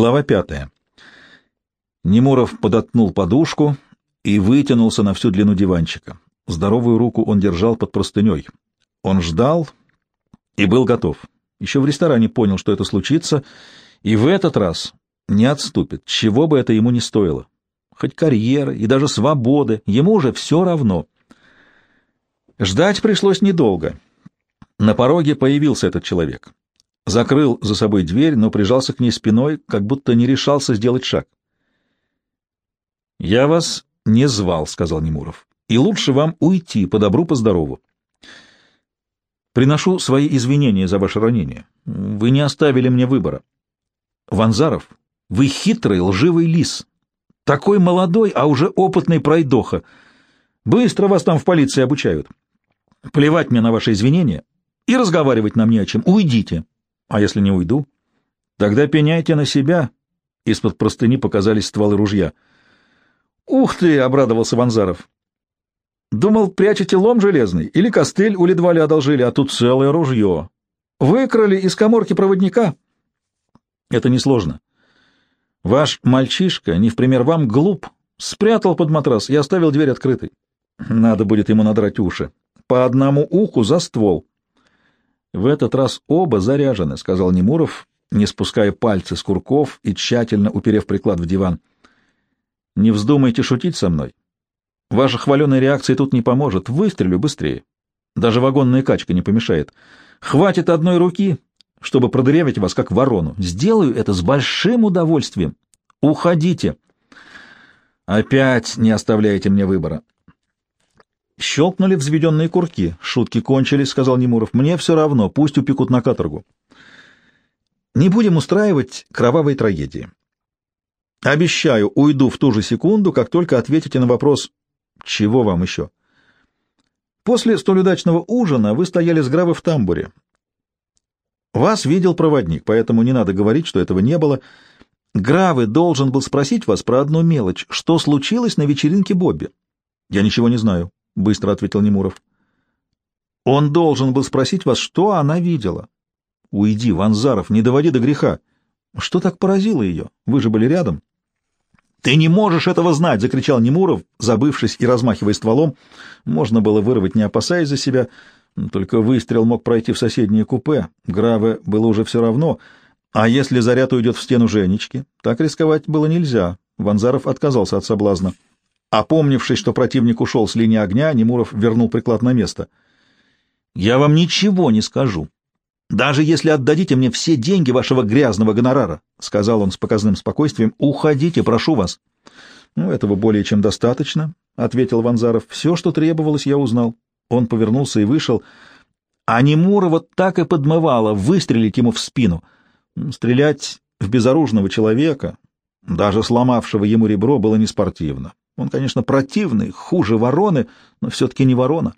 Глава пятая. Немуров подоткнул подушку и вытянулся на всю длину диванчика. Здоровую руку он держал под простыней. Он ждал и был готов. Еще в ресторане понял, что это случится, и в этот раз не отступит, чего бы это ему не стоило. Хоть карьеры и даже свободы, ему уже все равно. Ждать пришлось недолго. На пороге появился этот человек. Закрыл за собой дверь, но прижался к ней спиной, как будто не решался сделать шаг. «Я вас не звал», — сказал Немуров, — «и лучше вам уйти по добру, по здорову. Приношу свои извинения за ваше ранение. Вы не оставили мне выбора. Ванзаров, вы хитрый, лживый лис. Такой молодой, а уже опытный пройдоха. Быстро вас там в полиции обучают. Плевать мне на ваши извинения и разговаривать нам не о чем. Уйдите. А если не уйду? Тогда пеняйте на себя. Из-под простыни показались стволы ружья. Ух ты, обрадовался Ванзаров. Думал, прячете лом железный или костыль у Ледвали одолжили, а тут целое ружье. Выкрали из коморки проводника. Это несложно. Ваш мальчишка, не в пример вам, глуп, спрятал под матрас и оставил дверь открытой. Надо будет ему надрать уши. По одному уху за ствол. В этот раз оба заряжены, — сказал Немуров, не спуская пальцы с курков и тщательно уперев приклад в диван. — Не вздумайте шутить со мной. Ваша хваленая реакция тут не поможет. Выстрелю быстрее. Даже вагонная качка не помешает. Хватит одной руки, чтобы продырявить вас, как ворону. Сделаю это с большим удовольствием. Уходите. Опять не оставляете мне выбора. Щелкнули взведенные курки. Шутки кончились, — сказал Немуров. Мне все равно, пусть упекут на каторгу. Не будем устраивать кровавой трагедии. Обещаю, уйду в ту же секунду, как только ответите на вопрос «Чего вам еще?» После столь удачного ужина вы стояли с Гравы в тамбуре. Вас видел проводник, поэтому не надо говорить, что этого не было. Гравы должен был спросить вас про одну мелочь. Что случилось на вечеринке Бобби? Я ничего не знаю. — быстро ответил Немуров. «Он должен был спросить вас, что она видела». «Уйди, Ванзаров, не доводи до греха. Что так поразило ее? Вы же были рядом». «Ты не можешь этого знать!» — закричал Немуров, забывшись и размахивая стволом. Можно было вырвать, не опасаясь за себя. Только выстрел мог пройти в соседнее купе. Граве было уже все равно. А если заряд уйдет в стену Женечки? Так рисковать было нельзя. Ванзаров отказался от соблазна. Опомнившись, что противник ушел с линии огня, Немуров вернул приклад на место. «Я вам ничего не скажу, даже если отдадите мне все деньги вашего грязного гонорара», — сказал он с показным спокойствием. «Уходите, прошу вас». «Ну, этого более чем достаточно», — ответил Ванзаров. «Все, что требовалось, я узнал». Он повернулся и вышел. А Немурова так и подмывало выстрелить ему в спину. Стрелять в безоружного человека, даже сломавшего ему ребро, было неспортивно. Он, конечно, противный, хуже вороны, но все-таки не ворона.